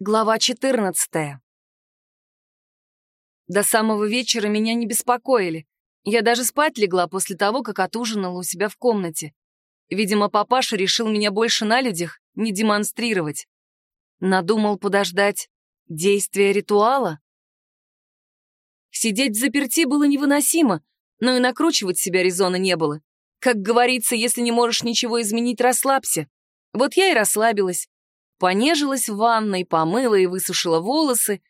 Глава 14. До самого вечера меня не беспокоили. Я даже спать легла после того, как отужинала у себя в комнате. Видимо, папаша решил меня больше на людях не демонстрировать. Надумал подождать действия ритуала? Сидеть заперти было невыносимо, но и накручивать себя резона не было. Как говорится, если не можешь ничего изменить, расслабься. Вот я и расслабилась. Понежилась в ванной, помыла и высушила волосы.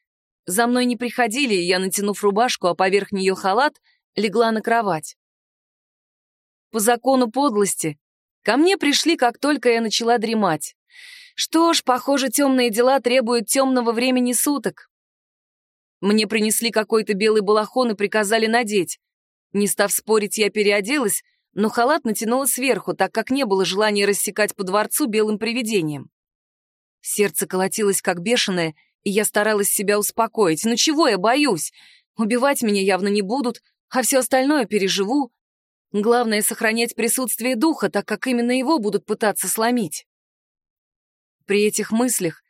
За мной не приходили, и я, натянув рубашку, а поверх нее халат, легла на кровать. По закону подлости, ко мне пришли, как только я начала дремать. Что ж, похоже, темные дела требуют темного времени суток. Мне принесли какой-то белый балахон и приказали надеть. Не став спорить, я переоделась, но халат натянула сверху, так как не было желания рассекать по дворцу белым привидением. Сердце колотилось как бешеное, и я старалась себя успокоить. Ну чего я боюсь? Убивать меня явно не будут, а все остальное переживу. Главное — сохранять присутствие духа, так как именно его будут пытаться сломить. При этих мыслях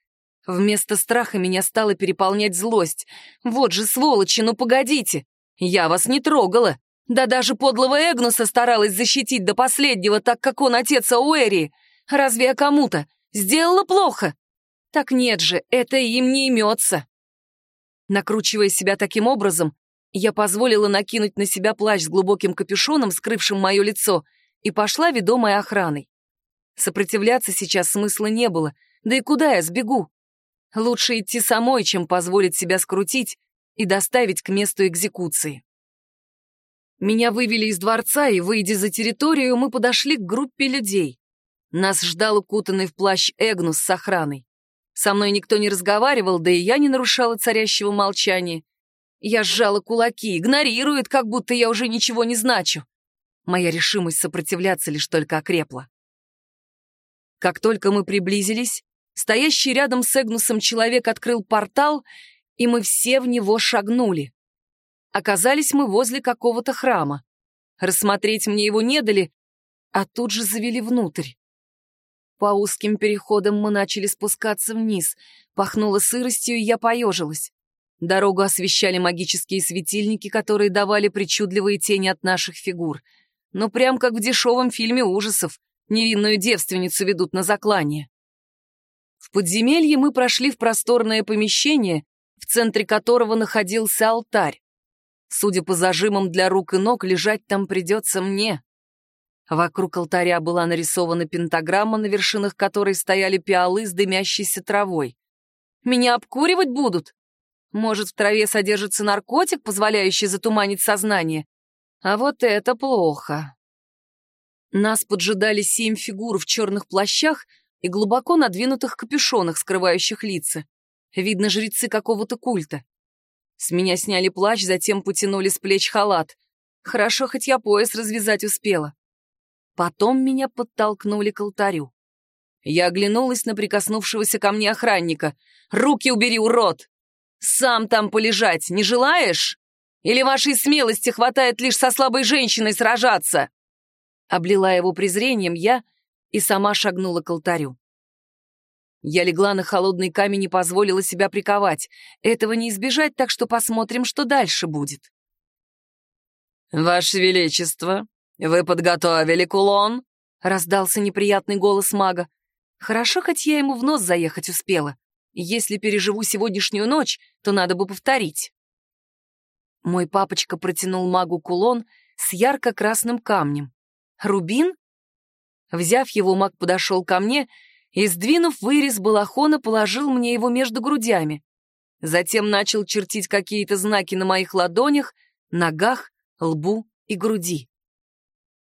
вместо страха меня стала переполнять злость. Вот же сволочи, ну погодите! Я вас не трогала! Да даже подлого Эгнуса старалась защитить до последнего, так как он отец Ауэри. Разве я кому-то сделала плохо? Так нет же, это им не имется. Накручивая себя таким образом, я позволила накинуть на себя плащ с глубоким капюшоном, скрывшим мое лицо, и пошла ведомой охраной. Сопротивляться сейчас смысла не было, да и куда я сбегу? Лучше идти самой, чем позволить себя скрутить и доставить к месту экзекуции. Меня вывели из дворца, и, выйдя за территорию, мы подошли к группе людей. Нас ждал укутанный в плащ Эгнус с охраной. Со мной никто не разговаривал, да и я не нарушала царящего молчания. Я сжала кулаки, игнорирует, как будто я уже ничего не значу. Моя решимость сопротивляться лишь только окрепла. Как только мы приблизились, стоящий рядом с Эгнусом человек открыл портал, и мы все в него шагнули. Оказались мы возле какого-то храма. Рассмотреть мне его не дали, а тут же завели внутрь. По узким переходам мы начали спускаться вниз. Пахнуло сыростью, и я поежилась. Дорогу освещали магические светильники, которые давали причудливые тени от наших фигур. Но прям как в дешевом фильме ужасов, невинную девственницу ведут на заклание. В подземелье мы прошли в просторное помещение, в центре которого находился алтарь. Судя по зажимам для рук и ног, лежать там придется мне. Вокруг алтаря была нарисована пентаграмма, на вершинах которой стояли пиалы с дымящейся травой. Меня обкуривать будут? Может, в траве содержится наркотик, позволяющий затуманить сознание? А вот это плохо. Нас поджидали семь фигур в черных плащах и глубоко надвинутых капюшонах, скрывающих лица. Видно, жрецы какого-то культа. С меня сняли плащ, затем потянули с плеч халат. Хорошо, хоть я пояс развязать успела. Потом меня подтолкнули к алтарю. Я оглянулась на прикоснувшегося ко мне охранника. «Руки убери, урод! Сам там полежать не желаешь? Или вашей смелости хватает лишь со слабой женщиной сражаться?» Облила его презрением я и сама шагнула к алтарю. Я легла на холодный камень и позволила себя приковать. Этого не избежать, так что посмотрим, что дальше будет. «Ваше Величество, «Вы подготовили кулон?» — раздался неприятный голос мага. «Хорошо, хоть я ему в нос заехать успела. Если переживу сегодняшнюю ночь, то надо бы повторить». Мой папочка протянул магу кулон с ярко-красным камнем. «Рубин?» Взяв его, маг подошел ко мне и, сдвинув вырез балахона, положил мне его между грудями. Затем начал чертить какие-то знаки на моих ладонях, ногах, лбу и груди.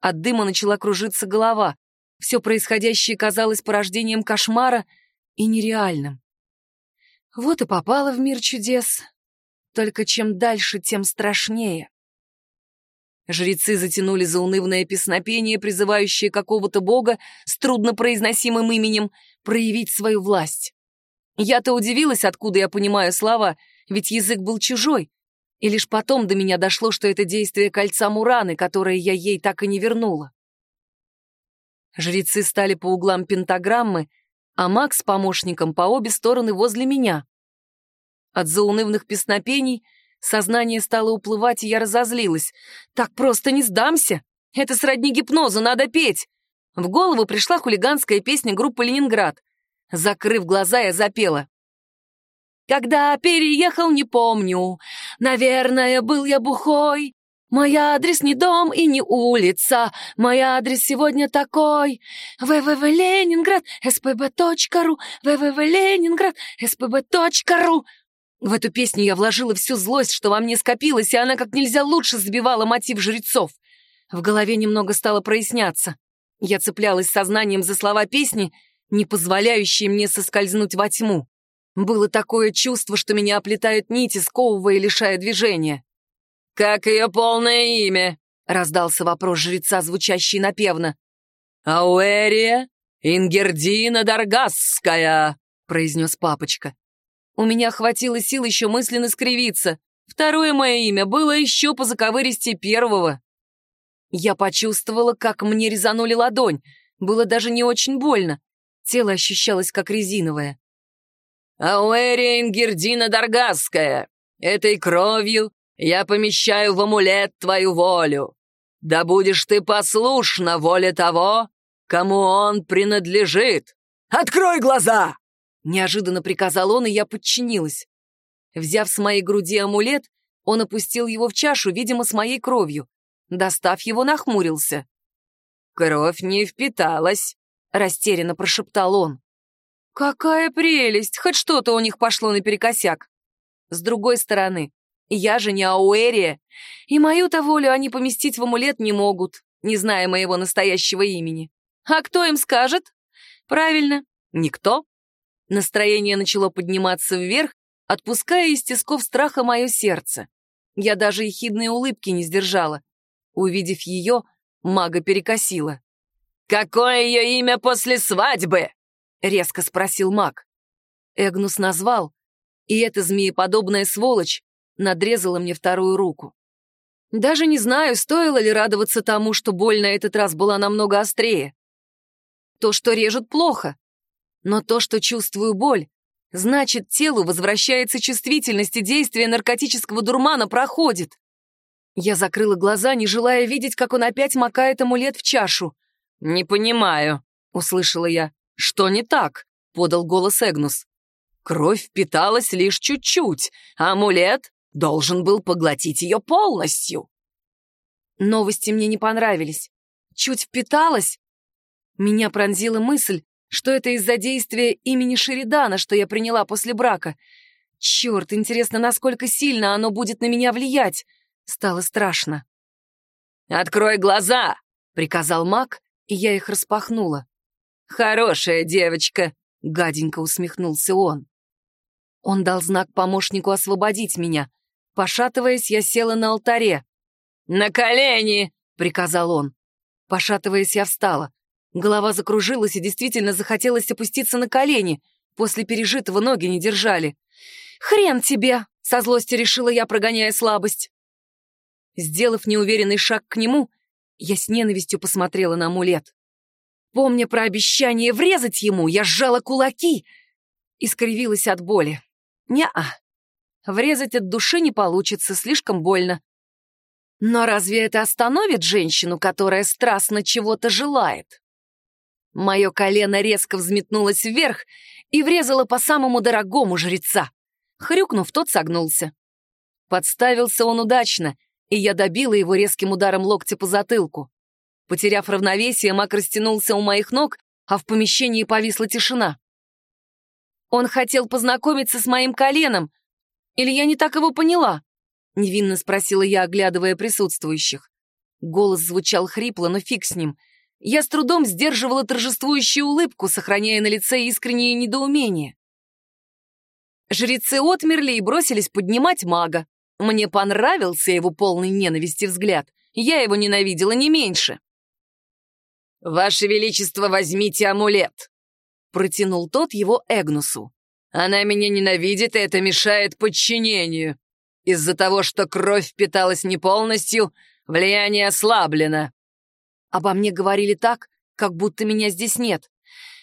От дыма начала кружиться голова. Все происходящее казалось порождением кошмара и нереальным. Вот и попала в мир чудес. Только чем дальше, тем страшнее. Жрецы затянули заунывное песнопение, призывающее какого-то бога с труднопроизносимым именем проявить свою власть. Я-то удивилась, откуда я понимаю слова, ведь язык был чужой, и лишь потом до меня дошло, что это действие кольца Мураны, которое я ей так и не вернула. Жрецы стали по углам пентаграммы, а Макс с помощником по обе стороны возле меня. От заунывных песнопений сознание стало уплывать, и я разозлилась. «Так просто не сдамся! Это сродни гипнозу, надо петь!» В голову пришла хулиганская песня группы «Ленинград». Закрыв глаза, я запела. «Когда переехал, не помню. Наверное, был я бухой. Мой адрес не дом и не улица. Мой адрес сегодня такой. www Ленинград, spb.ru, www Ленинград, spb.ru». В эту песню я вложила всю злость, что во мне скопилось, и она как нельзя лучше сбивала мотив жрецов. В голове немного стало проясняться. Я цеплялась сознанием за слова песни, не позволяющие мне соскользнуть во тьму. Было такое чувство, что меня оплетают нити, сковывая и лишая движения. «Как ее полное имя?» — раздался вопрос жреца, звучащий напевно. «Ауэрия Ингердина Даргасская», — произнес папочка. У меня хватило сил еще мысленно скривиться. Второе мое имя было еще по заковыристе первого. Я почувствовала, как мне резанули ладонь. Было даже не очень больно. Тело ощущалось как резиновое. «Ауэрия Ингердина Даргасская, этой кровью я помещаю в амулет твою волю. Да будешь ты послушна воле того, кому он принадлежит. Открой глаза!» Неожиданно приказал он, и я подчинилась. Взяв с моей груди амулет, он опустил его в чашу, видимо, с моей кровью. Достав его, нахмурился. «Кровь не впиталась», — растерянно прошептал он. «Какая прелесть! Хоть что-то у них пошло наперекосяк. С другой стороны, я же не Ауэрия, и мою-то волю они поместить в амулет не могут, не зная моего настоящего имени. А кто им скажет? Правильно, никто. Настроение начало подниматься вверх, отпуская из тисков страха мое сердце. Я даже ехидной улыбки не сдержала. Увидев ее, мага перекосила. «Какое ее имя после свадьбы?» — резко спросил маг. Эгнус назвал, и эта змееподобная сволочь надрезала мне вторую руку. Даже не знаю, стоило ли радоваться тому, что боль на этот раз была намного острее. То, что режет, плохо. Но то, что чувствую боль, значит, телу возвращается чувствительность, и действие наркотического дурмана проходит. Я закрыла глаза, не желая видеть, как он опять макает амулет в чашу. «Не понимаю», — услышала я. «Что не так?» — подал голос Эгнус. «Кровь впиталась лишь чуть-чуть, а амулет должен был поглотить ее полностью». Новости мне не понравились. Чуть впиталась? Меня пронзила мысль, что это из-за действия имени Шеридана, что я приняла после брака. Черт, интересно, насколько сильно оно будет на меня влиять. Стало страшно. «Открой глаза!» — приказал маг, и я их распахнула. «Хорошая девочка!» — гаденько усмехнулся он. Он дал знак помощнику освободить меня. Пошатываясь, я села на алтаре. «На колени!» — приказал он. Пошатываясь, я встала. Голова закружилась и действительно захотелось опуститься на колени. После пережитого ноги не держали. «Хрен тебе!» — со злости решила я, прогоняя слабость. Сделав неуверенный шаг к нему, я с ненавистью посмотрела на амулет. Помня про обещание врезать ему, я сжала кулаки и скривилась от боли. Не-а. Врезать от души не получится, слишком больно. Но разве это остановит женщину, которая страстно чего-то желает? Мое колено резко взметнулось вверх и врезало по самому дорогому жреца. Хрюкнув, тот согнулся. Подставился он удачно, и я добила его резким ударом локтя по затылку. Потеряв равновесие, маг растянулся у моих ног, а в помещении повисла тишина. Он хотел познакомиться с моим коленом. Или я не так его поняла? Невинно спросила я, оглядывая присутствующих. Голос звучал хрипло, но фиг с ним. Я с трудом сдерживала торжествующую улыбку, сохраняя на лице искреннее недоумение. Жрецы отмерли и бросились поднимать мага. Мне понравился его полный ненависти взгляд. Я его ненавидела не меньше. «Ваше Величество, возьмите амулет!» Протянул тот его Эгнусу. «Она меня ненавидит, и это мешает подчинению. Из-за того, что кровь впиталась не полностью, влияние ослаблено». Обо мне говорили так, как будто меня здесь нет.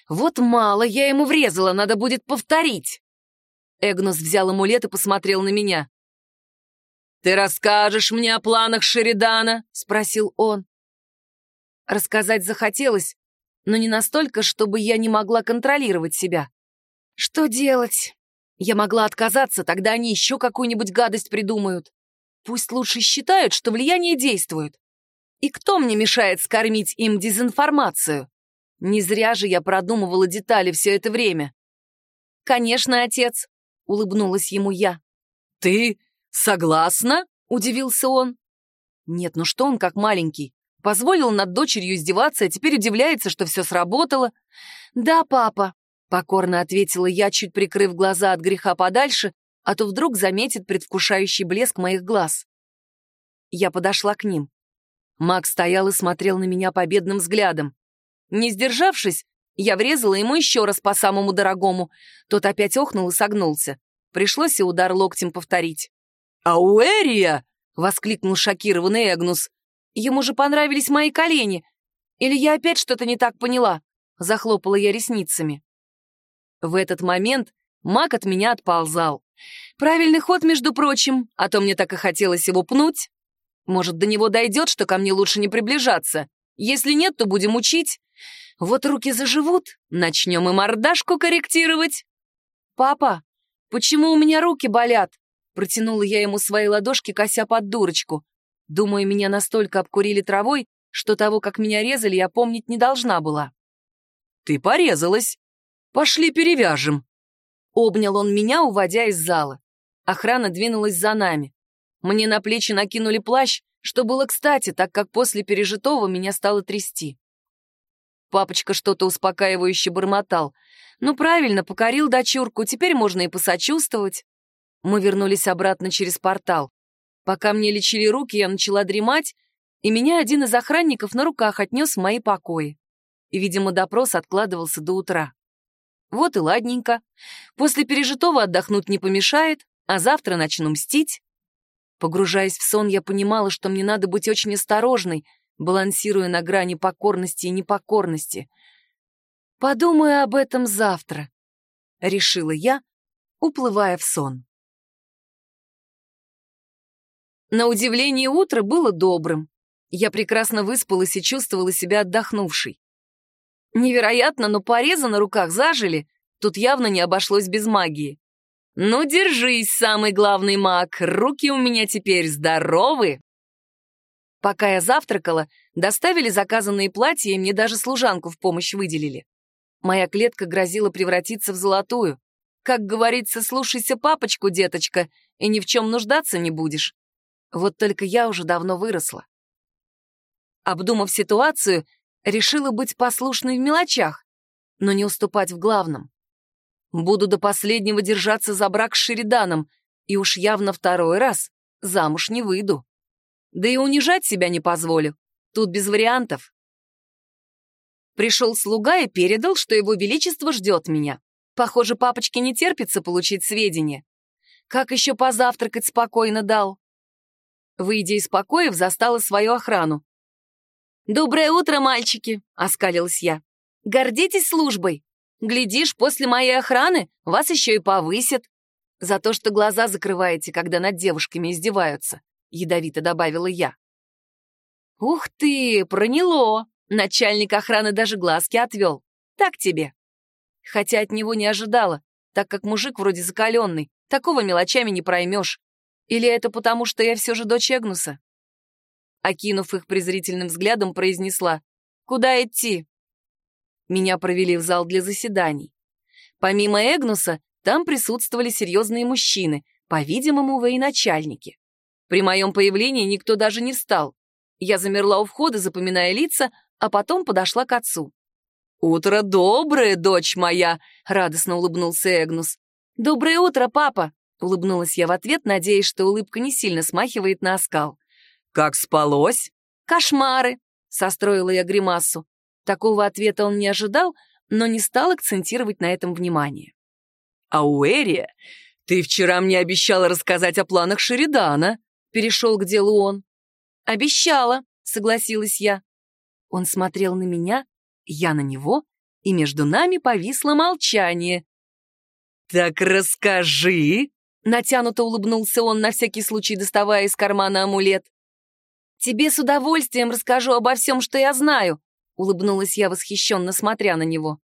Вот мало, я ему врезала, надо будет повторить. Эгнус взял амулет и посмотрел на меня. «Ты расскажешь мне о планах Шеридана?» — спросил он. Рассказать захотелось, но не настолько, чтобы я не могла контролировать себя. Что делать? Я могла отказаться, тогда они еще какую-нибудь гадость придумают. Пусть лучше считают, что влияние действует. И кто мне мешает скормить им дезинформацию? Не зря же я продумывала детали все это время. «Конечно, отец», — улыбнулась ему я. «Ты согласна?» — удивился он. «Нет, ну что он как маленький? Позволил над дочерью издеваться, а теперь удивляется, что все сработало. «Да, папа», — покорно ответила я, чуть прикрыв глаза от греха подальше, а то вдруг заметит предвкушающий блеск моих глаз. Я подошла к ним. Маг стоял и смотрел на меня победным взглядом. Не сдержавшись, я врезала ему еще раз по самому дорогому. Тот опять охнул и согнулся. Пришлось и удар локтем повторить. «Ауэрия!» — воскликнул шокированный Эгнус. Ему же понравились мои колени. Или я опять что-то не так поняла?» Захлопала я ресницами. В этот момент маг от меня отползал. Правильный ход, между прочим, а то мне так и хотелось его пнуть. Может, до него дойдет, что ко мне лучше не приближаться. Если нет, то будем учить. Вот руки заживут, начнем и мордашку корректировать. «Папа, почему у меня руки болят?» Протянула я ему свои ладошки, кося под дурочку. Думаю, меня настолько обкурили травой, что того, как меня резали, я помнить не должна была. «Ты порезалась. Пошли перевяжем». Обнял он меня, уводя из зала. Охрана двинулась за нами. Мне на плечи накинули плащ, что было кстати, так как после пережитого меня стало трясти. Папочка что-то успокаивающе бормотал. «Ну правильно, покорил дочурку, теперь можно и посочувствовать». Мы вернулись обратно через портал. Пока мне лечили руки, я начала дремать, и меня один из охранников на руках отнес в мои покои. И, видимо, допрос откладывался до утра. Вот и ладненько. После пережитого отдохнуть не помешает, а завтра начну мстить. Погружаясь в сон, я понимала, что мне надо быть очень осторожной, балансируя на грани покорности и непокорности. «Подумаю об этом завтра», — решила я, уплывая в сон. На удивление, утро было добрым. Я прекрасно выспалась и чувствовала себя отдохнувшей. Невероятно, но порезы на руках зажили. Тут явно не обошлось без магии. «Ну, держись, самый главный маг, руки у меня теперь здоровы!» Пока я завтракала, доставили заказанные платья, и мне даже служанку в помощь выделили. Моя клетка грозила превратиться в золотую. Как говорится, слушайся папочку, деточка, и ни в чем нуждаться не будешь. Вот только я уже давно выросла. Обдумав ситуацию, решила быть послушной в мелочах, но не уступать в главном. Буду до последнего держаться за брак с Шериданом, и уж явно второй раз замуж не выйду. Да и унижать себя не позволю. Тут без вариантов. Пришел слуга и передал, что его величество ждет меня. Похоже, папочке не терпится получить сведения. Как еще позавтракать спокойно дал? Выйдя из покоев, застала свою охрану. «Доброе утро, мальчики!» — оскалилась я. «Гордитесь службой! Глядишь, после моей охраны вас еще и повысят. За то, что глаза закрываете, когда над девушками издеваются», — ядовито добавила я. «Ух ты, проняло!» Начальник охраны даже глазки отвел. «Так тебе!» Хотя от него не ожидала, так как мужик вроде закаленный, такого мелочами не проймешь. Или это потому, что я все же дочь Эгнуса? Окинув их презрительным взглядом, произнесла «Куда идти?» Меня провели в зал для заседаний. Помимо Эгнуса, там присутствовали серьезные мужчины, по-видимому, военачальники. При моем появлении никто даже не встал. Я замерла у входа, запоминая лица, а потом подошла к отцу. «Утро доброе, дочь моя!» — радостно улыбнулся Эгнус. «Доброе утро, папа!» Улыбнулась я в ответ, надеясь, что улыбка не сильно смахивает на оскал. «Как спалось?» «Кошмары!» — состроила я гримасу. Такого ответа он не ожидал, но не стал акцентировать на этом внимание. «Ауэрия, ты вчера мне обещала рассказать о планах Шеридана», — перешел к делу он. «Обещала», — согласилась я. Он смотрел на меня, я на него, и между нами повисло молчание. «Так расскажи!» — натянуто улыбнулся он, на всякий случай доставая из кармана амулет. «Тебе с удовольствием расскажу обо всем, что я знаю», — улыбнулась я, восхищенно смотря на него.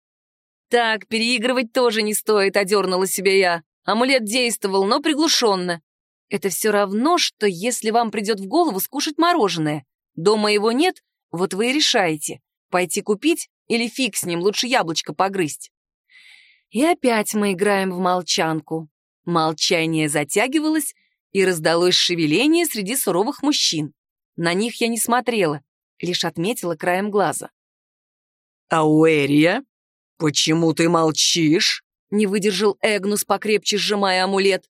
«Так, переигрывать тоже не стоит», — одернула себя я. Амулет действовал, но приглушенно. Это все равно, что если вам придет в голову скушать мороженое. Дома его нет, вот вы и решаете, пойти купить или фиг с ним, лучше яблочко погрызть. И опять мы играем в молчанку. Молчание затягивалось, и раздалось шевеление среди суровых мужчин. На них я не смотрела, лишь отметила краем глаза. «Ауэрия, почему ты молчишь?» — не выдержал Эгнус, покрепче сжимая амулет.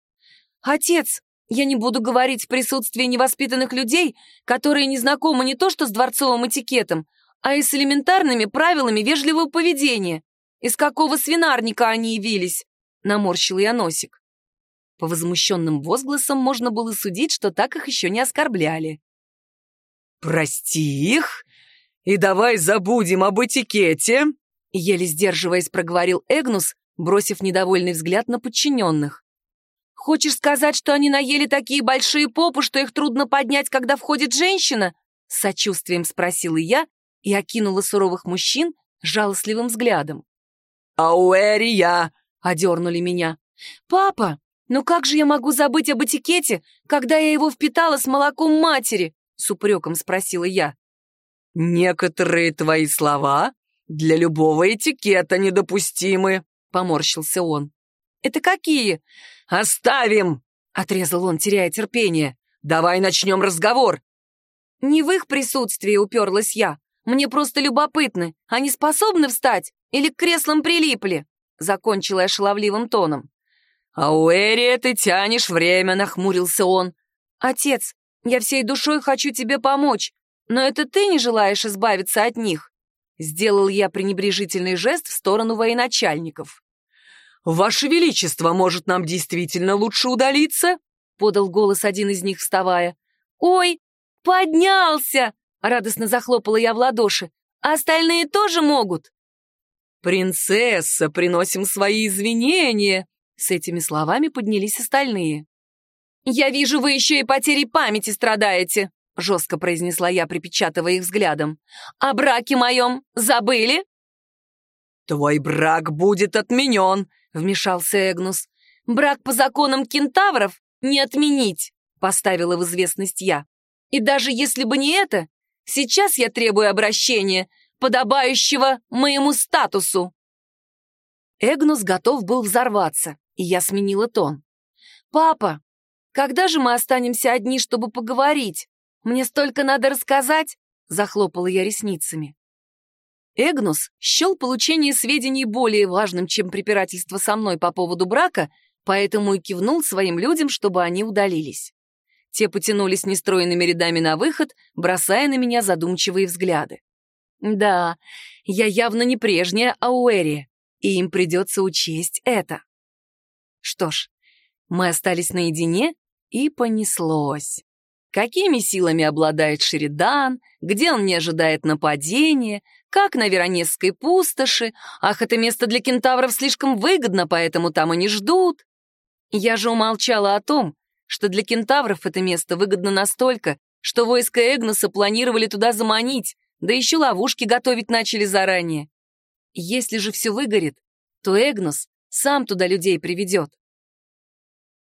«Отец, я не буду говорить в присутствии невоспитанных людей, которые не знакомы не то что с дворцовым этикетом, а и с элементарными правилами вежливого поведения. Из какого свинарника они явились?» — наморщил я носик. По возмущенным возгласам можно было судить, что так их еще не оскорбляли. «Прости их и давай забудем об этикете», — еле сдерживаясь проговорил Эгнус, бросив недовольный взгляд на подчиненных. «Хочешь сказать, что они наели такие большие попы, что их трудно поднять, когда входит женщина?» С сочувствием спросила я и окинула суровых мужчин жалостливым взглядом. «Ауэрия!» — одернули меня. «Папа, ну как же я могу забыть об этикете, когда я его впитала с молоком матери?» — с упреком спросила я. «Некоторые твои слова для любого этикета недопустимы», — поморщился он. «Это какие?» «Оставим!» — отрезал он, теряя терпение. «Давай начнем разговор!» «Не в их присутствии уперлась я. Мне просто любопытны. Они способны встать или к креслам прилипли?» Закончила я шаловливым тоном. «А у Эри ты тянешь время», — нахмурился он. «Отец, я всей душой хочу тебе помочь, но это ты не желаешь избавиться от них?» Сделал я пренебрежительный жест в сторону военачальников. «Ваше Величество, может, нам действительно лучше удалиться?» — подал голос один из них, вставая. «Ой, поднялся!» — радостно захлопала я в ладоши. «А остальные тоже могут?» «Принцесса, приносим свои извинения!» С этими словами поднялись остальные. «Я вижу, вы еще и потерей памяти страдаете!» — жестко произнесла я, припечатывая их взглядом. «О браке моем забыли?» «Твой брак будет отменен!» — вмешался Эгнус. «Брак по законам кентавров не отменить!» — поставила в известность я. «И даже если бы не это, сейчас я требую обращения, подобающего моему статусу!» Эгнус готов был взорваться, и я сменила тон. «Папа, когда же мы останемся одни, чтобы поговорить? Мне столько надо рассказать!» — захлопала я ресницами. Эгнус счел получение сведений более важным, чем препирательство со мной по поводу брака, поэтому и кивнул своим людям, чтобы они удалились. Те потянулись нестроенными рядами на выход, бросая на меня задумчивые взгляды. Да, я явно не прежняя Ауэри, и им придется учесть это. Что ж, мы остались наедине, и понеслось. Какими силами обладает Шеридан, где он не ожидает нападения, как на Веронесской пустоши. Ах, это место для кентавров слишком выгодно, поэтому там и не ждут. Я же умолчала о том, что для кентавров это место выгодно настолько, что войско Эгнуса планировали туда заманить, да еще ловушки готовить начали заранее. Если же все выгорит, то Эгнус сам туда людей приведет.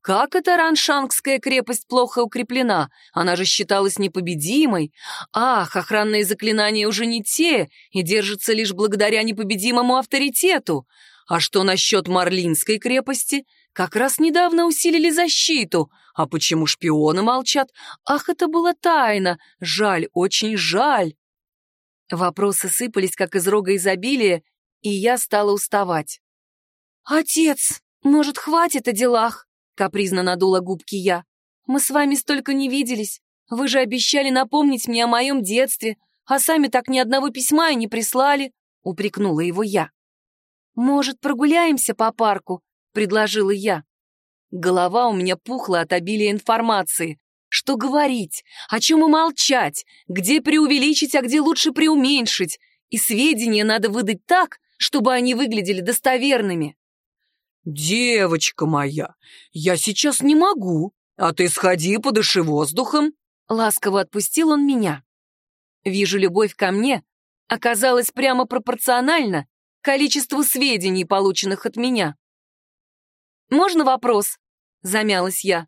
Как эта Раншангская крепость плохо укреплена? Она же считалась непобедимой. Ах, охранные заклинания уже не те и держатся лишь благодаря непобедимому авторитету. А что насчет Марлинской крепости? Как раз недавно усилили защиту. А почему шпионы молчат? Ах, это была тайна. Жаль, очень жаль. Вопросы сыпались, как из рога изобилия, и я стала уставать. «Отец, может, хватит о делах?» Капризно надула губки я. «Мы с вами столько не виделись. Вы же обещали напомнить мне о моем детстве, а сами так ни одного письма и не прислали», — упрекнула его я. «Может, прогуляемся по парку?» — предложила я. Голова у меня пухла от обилия информации. Что говорить, о чем и молчать, где преувеличить, а где лучше преуменьшить. И сведения надо выдать так, чтобы они выглядели достоверными. «Девочка моя, я сейчас не могу, а ты сходи, подыши воздухом». Ласково отпустил он меня. Вижу, любовь ко мне оказалась прямо пропорциональна количеству сведений, полученных от меня. «Можно вопрос?» — замялась я.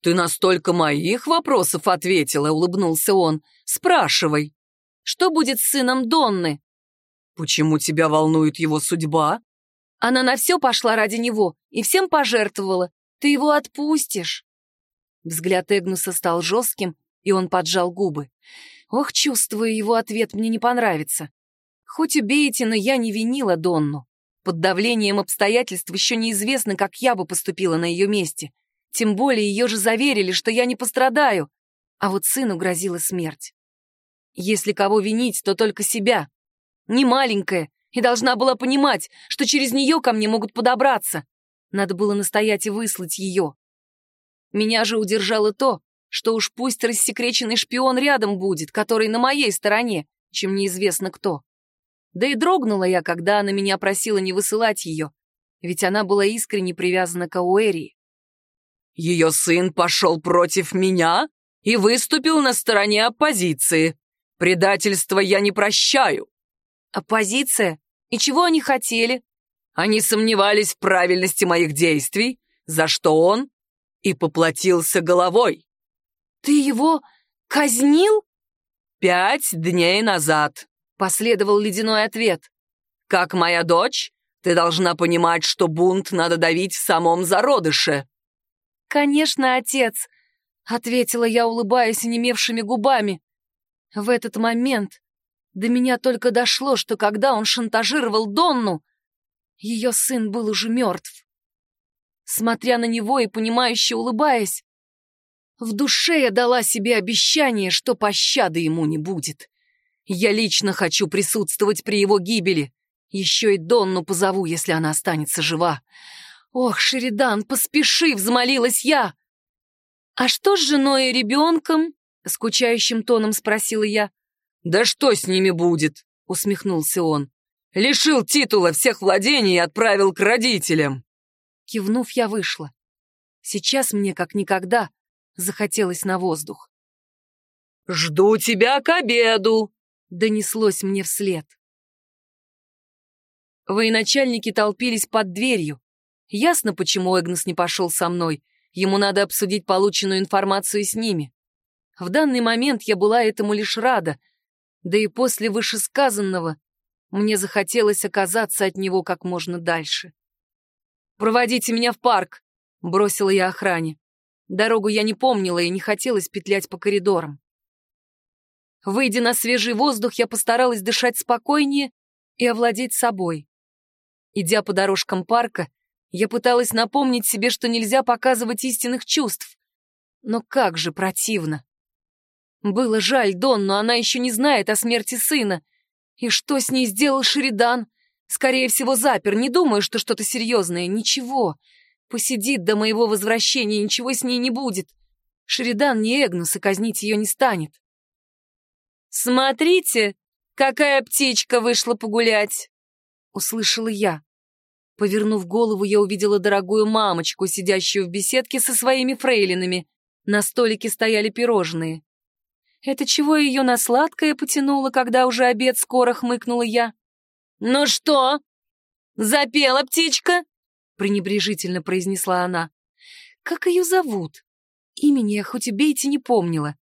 «Ты настолько моих вопросов ответила», — улыбнулся он. «Спрашивай». «Что будет с сыном Донны?» «Почему тебя волнует его судьба?» Она на все пошла ради него и всем пожертвовала. Ты его отпустишь. Взгляд Эгнуса стал жестким, и он поджал губы. Ох, чувствую, его ответ мне не понравится. Хоть убейте, но я не винила Донну. Под давлением обстоятельств еще неизвестно, как я бы поступила на ее месте. Тем более ее же заверили, что я не пострадаю. А вот сыну грозила смерть. Если кого винить, то только себя. Не маленькая, и должна была понимать, что через нее ко мне могут подобраться. Надо было настоять и выслать ее. Меня же удержало то, что уж пусть рассекреченный шпион рядом будет, который на моей стороне, чем неизвестно кто. Да и дрогнула я, когда она меня просила не высылать ее, ведь она была искренне привязана к Ауэрии. «Ее сын пошел против меня и выступил на стороне оппозиции. Предательство я не прощаю». «Оппозиция? И чего они хотели? Они сомневались в правильности моих действий, за что он и поплатился головой. Ты его казнил? Пять дней назад, последовал ледяной ответ. Как моя дочь, ты должна понимать, что бунт надо давить в самом зародыше. Конечно, отец, ответила я, улыбаясь онемевшими губами. В этот момент до меня только дошло, что когда он шантажировал Донну, ее сын был уже мертв. Смотря на него и понимающе улыбаясь, в душе я дала себе обещание, что пощады ему не будет. Я лично хочу присутствовать при его гибели. Еще и Донну позову, если она останется жива. Ох, Шеридан, поспеши, взмолилась я. А что с женой и ребенком? Скучающим тоном спросила я. «Да что с ними будет?» — усмехнулся он. «Лишил титула всех владений и отправил к родителям». Кивнув, я вышла. Сейчас мне, как никогда, захотелось на воздух. «Жду тебя к обеду!» — донеслось мне вслед. Военачальники толпились под дверью. Ясно, почему Эгнес не пошел со мной. Ему надо обсудить полученную информацию с ними. В данный момент я была этому лишь рада — да и после вышесказанного мне захотелось оказаться от него как можно дальше. «Проводите меня в парк», — бросила я охране. Дорогу я не помнила и не хотелось петлять по коридорам. Выйдя на свежий воздух, я постаралась дышать спокойнее и овладеть собой. Идя по дорожкам парка, я пыталась напомнить себе, что нельзя показывать истинных чувств. Но как же противно. Было жаль Дон, но она еще не знает о смерти сына. И что с ней сделал Шеридан? Скорее всего, запер. Не думаю, что что-то серьезное. Ничего. Посидит до моего возвращения, ничего с ней не будет. Шеридан не Эгнус, и казнить ее не станет. «Смотрите, какая птичка вышла погулять!» Услышала я. Повернув голову, я увидела дорогую мамочку, сидящую в беседке со своими фрейлинами. На столике стояли пирожные. Это чего ее на сладкое потянуло, когда уже обед скоро хмыкнула я? «Ну что, запела птичка?» пренебрежительно произнесла она. «Как ее зовут?» Имени я хоть убейте не помнила.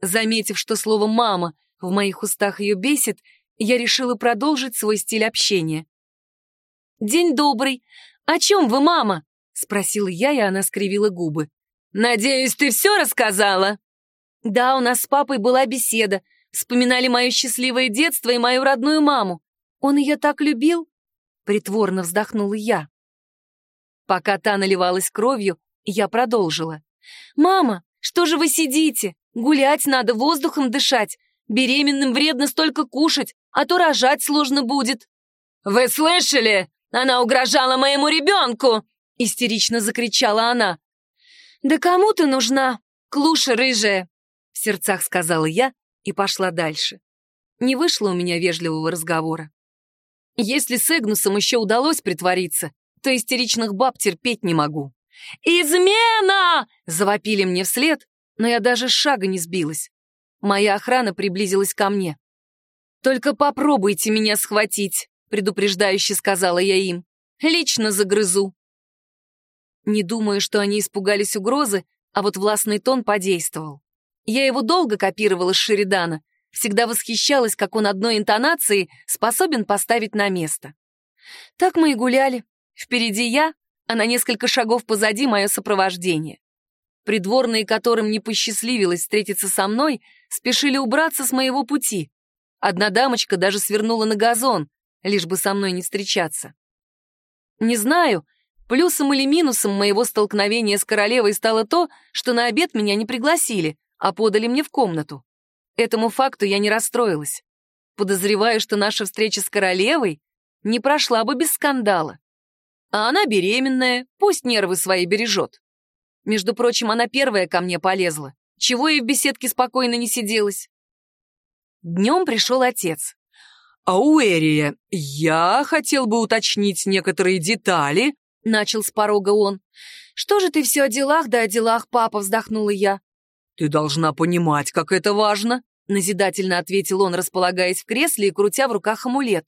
Заметив, что слово «мама» в моих устах ее бесит, я решила продолжить свой стиль общения. «День добрый. О чем вы, мама?» — спросила я, и она скривила губы. «Надеюсь, ты все рассказала?» Да, у нас с папой была беседа. Вспоминали мое счастливое детство и мою родную маму. Он ее так любил. Притворно вздохнула я. Пока та наливалась кровью, я продолжила. «Мама, что же вы сидите? Гулять надо, воздухом дышать. Беременным вредно столько кушать, а то рожать сложно будет». «Вы слышали? Она угрожала моему ребенку!» Истерично закричала она. «Да кому ты нужна, клуша рыжая? В сердцах сказала я и пошла дальше. Не вышло у меня вежливого разговора. Если с Эгнусом еще удалось притвориться, то истеричных баб терпеть не могу. «Измена!» — завопили мне вслед, но я даже шага не сбилась. Моя охрана приблизилась ко мне. «Только попробуйте меня схватить», — предупреждающе сказала я им. «Лично загрызу». Не думаю, что они испугались угрозы, а вот властный тон подействовал. Я его долго копировала с Шеридана, всегда восхищалась, как он одной интонацией способен поставить на место. Так мы и гуляли. Впереди я, а на несколько шагов позади мое сопровождение. Придворные, которым не посчастливилось встретиться со мной, спешили убраться с моего пути. Одна дамочка даже свернула на газон, лишь бы со мной не встречаться. Не знаю, плюсом или минусом моего столкновения с королевой стало то, что на обед меня не пригласили, а подали мне в комнату. Этому факту я не расстроилась. Подозреваю, что наша встреча с королевой не прошла бы без скандала. А она беременная, пусть нервы свои бережет. Между прочим, она первая ко мне полезла. Чего ей в беседке спокойно не сиделась? Днем пришел отец. «Ауэрия, я хотел бы уточнить некоторые детали», — начал с порога он. «Что же ты все о делах да о делах, папа?» — вздохнула я. «Ты должна понимать, как это важно», — назидательно ответил он, располагаясь в кресле и крутя в руках амулет.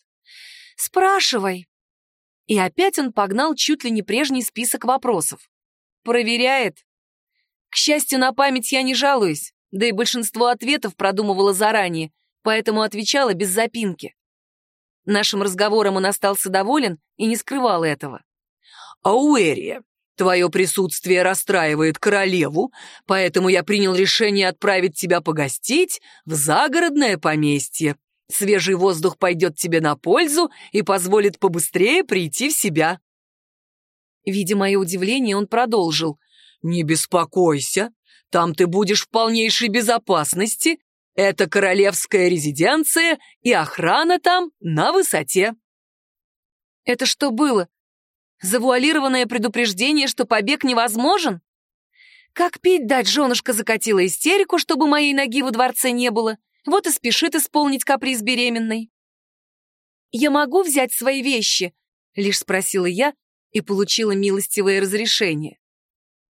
«Спрашивай». И опять он погнал чуть ли не прежний список вопросов. «Проверяет?» К счастью, на память я не жалуюсь, да и большинство ответов продумывала заранее, поэтому отвечала без запинки. Нашим разговором он остался доволен и не скрывал этого. «Ауэрия, твое присутствие расстраивает королеву, поэтому я принял решение отправить тебя погостить в загородное поместье. Свежий воздух пойдет тебе на пользу и позволит побыстрее прийти в себя». Видя мое удивление, он продолжил. «Не беспокойся, там ты будешь в полнейшей безопасности. Это королевская резиденция, и охрана там на высоте». «Это что было? Завуалированное предупреждение, что побег невозможен?» Как пить дать, женушка закатила истерику, чтобы моей ноги во дворце не было, вот и спешит исполнить каприз беременной. «Я могу взять свои вещи?» — лишь спросила я и получила милостивое разрешение.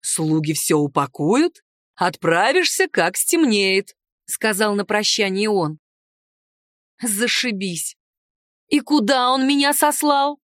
«Слуги все упакуют, отправишься, как стемнеет», — сказал на прощание он. «Зашибись! И куда он меня сослал?»